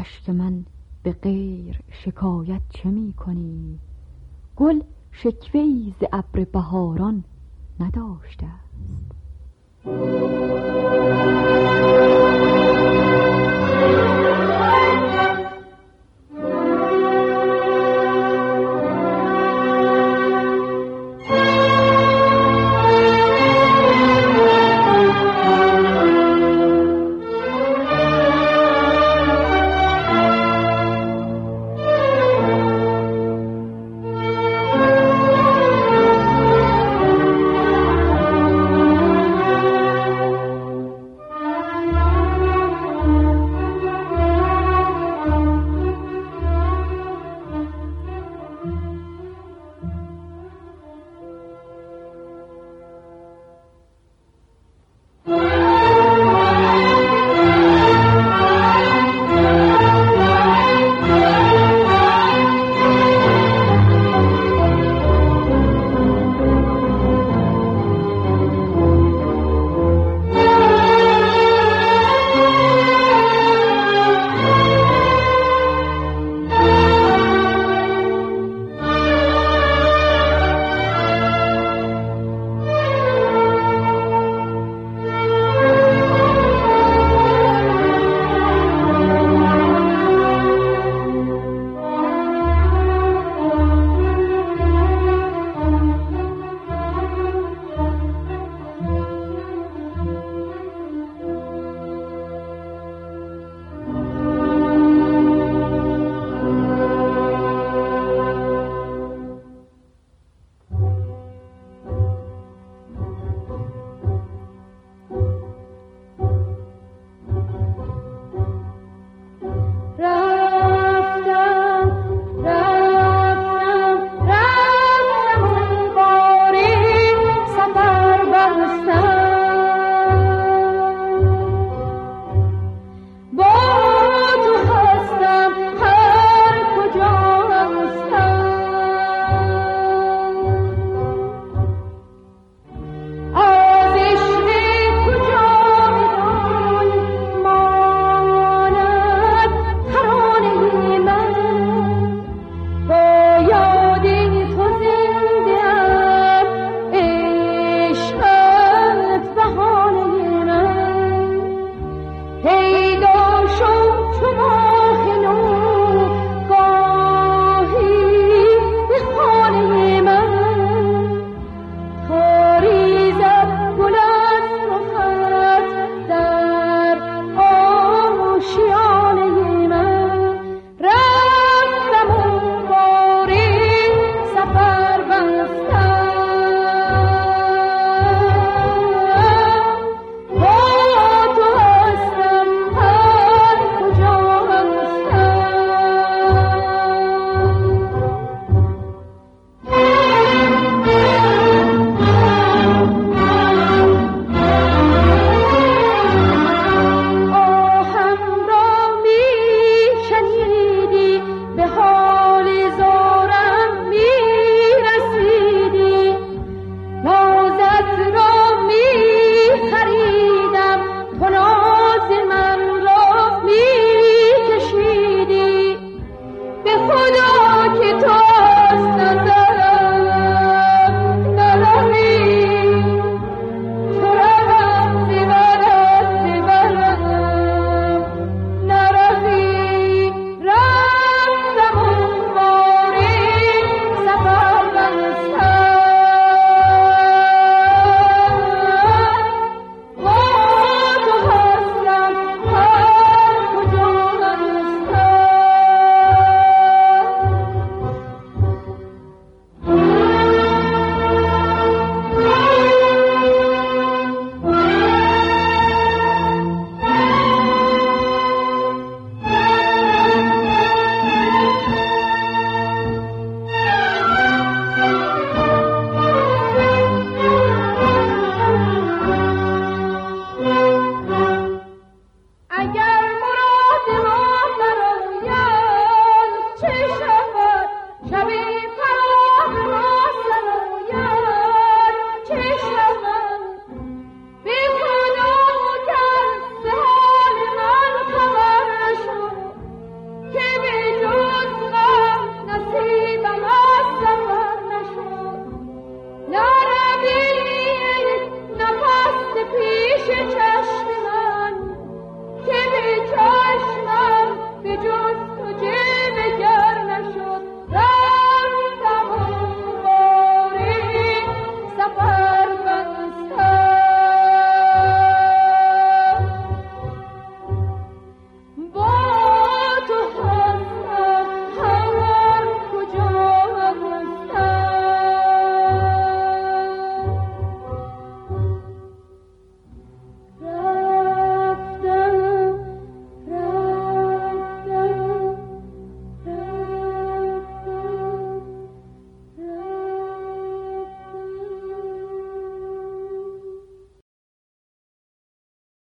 اشک من به غیر شکایت چه می کنی گل شکوه ز ابر بهاران نداشته است.